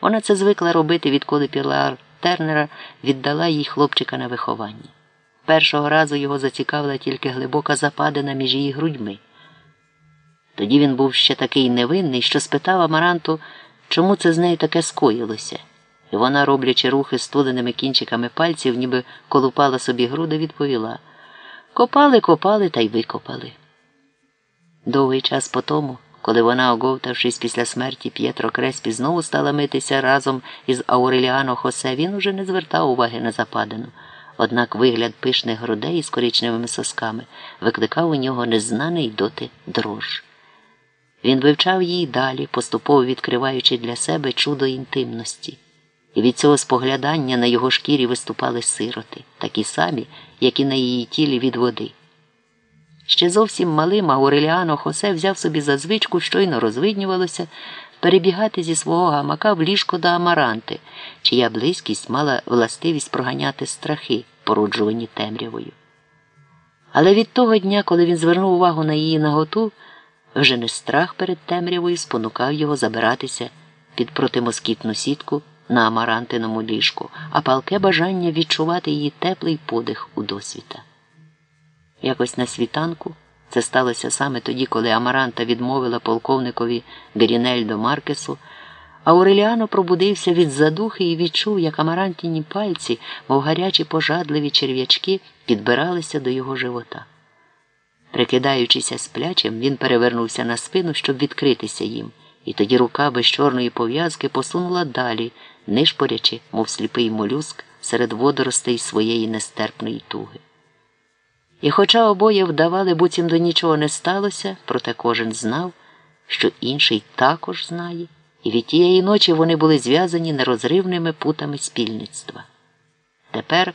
Вона це звикла робити, відколи Пілар Тернера віддала їй хлопчика на виховання. Першого разу його зацікавила тільки глибока западина між її грудьми. Тоді він був ще такий невинний, що спитав Амаранту, чому це з нею таке скоїлося. І вона, роблячи рухи стуленими кінчиками пальців, ніби колупала собі груди, відповіла Копали, копали та й викопали. Довгий час по тому, коли вона, оговтавшись після смерті П'єтро Креспі, знову стала митися разом із Ауреліано Хосе, він уже не звертав уваги на западину. Однак вигляд пишних грудей із коричневими сосками викликав у нього незнаний доти дрож. Він вивчав її далі, поступово відкриваючи для себе чудо інтимності, і від цього споглядання на його шкірі виступали сироти, такі самі, як і на її тілі від води. Ще зовсім малим Ауреліано Хосе взяв собі за звичку, щойно розвиднювалося, перебігати зі свого гамака в ліжко до Амаранти, чия близькість мала властивість проганяти страхи, породжувані темрявою. Але від того дня, коли він звернув увагу на її наготу, вже не страх перед темрявою спонукав його забиратися під протимоскітну сітку на амарантиному ліжку, а палке бажання відчувати її теплий подих у досвіта. Якось на світанку це сталося саме тоді, коли Амаранта відмовила полковникові Герінельдо Маркесу, а Ореліано пробудився від задухи і відчув, як амарантіні пальці, мов гарячі пожадливі черв'ячки, підбиралися до його живота. Прикидаючися сплячим, він перевернувся на спину, щоб відкритися їм, і тоді рука без чорної пов'язки посунула далі, нишпорячи, мов сліпий молюск, серед водоростей своєї нестерпної туги. І хоча обоє вдавали, буцім до нічого не сталося, проте кожен знав, що інший також знає, і від тієї ночі вони були зв'язані нерозривними путами спільництва. Тепер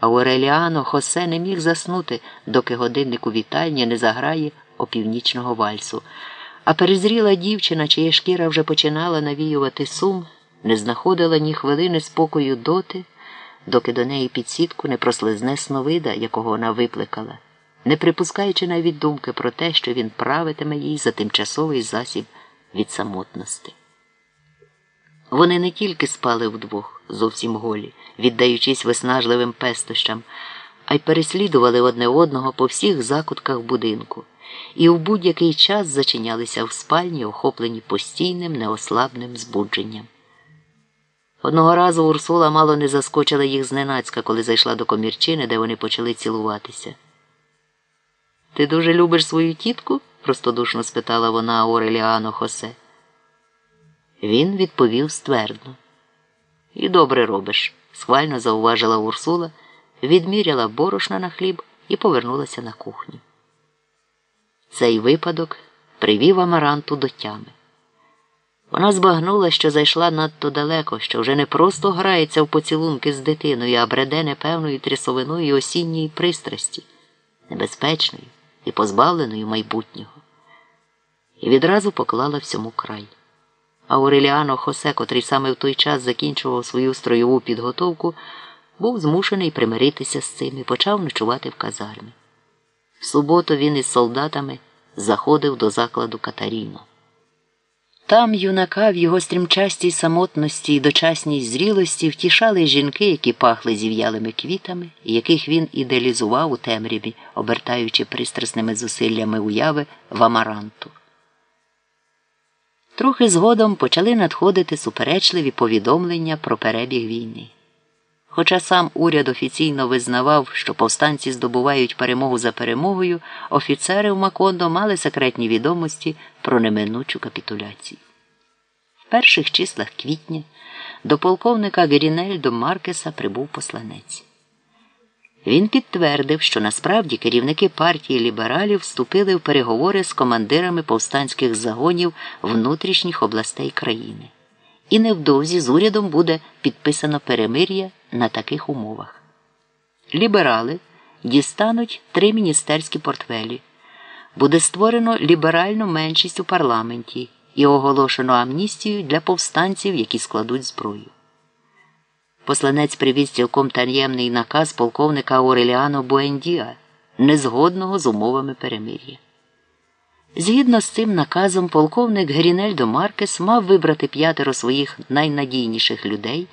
Ауреліано Хосе не міг заснути, доки годинник у вітальні не заграє опівнічного вальсу, а перезріла дівчина, чия шкіра вже починала навіювати сум, не знаходила ні хвилини спокою доти доки до неї під сітку не прослизне сновида, якого вона викликала, не припускаючи навіть думки про те, що він правитиме їй за тимчасовий засіб від самотності. Вони не тільки спали вдвох, зовсім голі, віддаючись виснажливим пестощам, а й переслідували одне одного по всіх закутках будинку, і в будь-який час зачинялися в спальні, охоплені постійним неослабним збудженням. Одного разу Урсула мало не заскочила їх зненацька, коли зайшла до комірчини, де вони почали цілуватися. Ти дуже любиш свою тітку? простодушно спитала вона Ореліано Хосе. Він відповів ствердно. І добре робиш, схвально зауважила Урсула, відміряла борошна на хліб і повернулася на кухню. Цей випадок привів Амаранту до тями. Вона збагнула, що зайшла надто далеко, що вже не просто грається в поцілунки з дитиною, а бреде непевною трясовиною осінньої пристрасті, небезпечною і позбавленою майбутнього. І відразу поклала всьому край. А Ореліано Хосе, котрий саме в той час закінчував свою строєву підготовку, був змушений примиритися з цим і почав ночувати в казармі. В суботу він із солдатами заходив до закладу Катаріно. Там юнака в його стрімчастій самотності і дочасній зрілості втішали жінки, які пахли зів'ялими квітами, яких він ідеалізував у темряві, обертаючи пристрасними зусиллями уяви в амаранту. Трохи згодом почали надходити суперечливі повідомлення про перебіг війни. Хоча сам уряд офіційно визнавав, що повстанці здобувають перемогу за перемогою, офіцери в Макондо мали секретні відомості про неминучу капітуляцію. В перших числах квітня до полковника Герінельдо Маркеса прибув посланець. Він підтвердив, що насправді керівники партії лібералів вступили в переговори з командирами повстанських загонів внутрішніх областей країни. І невдовзі з урядом буде підписано перемир'я на таких умовах. Ліберали дістануть три міністерські портфелі. Буде створено ліберальну меншість у парламенті і оголошено амністію для повстанців, які складуть зброю. Посланець привіз цілком таємний наказ полковника Ореліано Буендіа, незгодного з умовами перемир'я. Згідно з цим наказом, полковник Грінельдо Маркес мав вибрати п'ятеро своїх найнадійніших людей.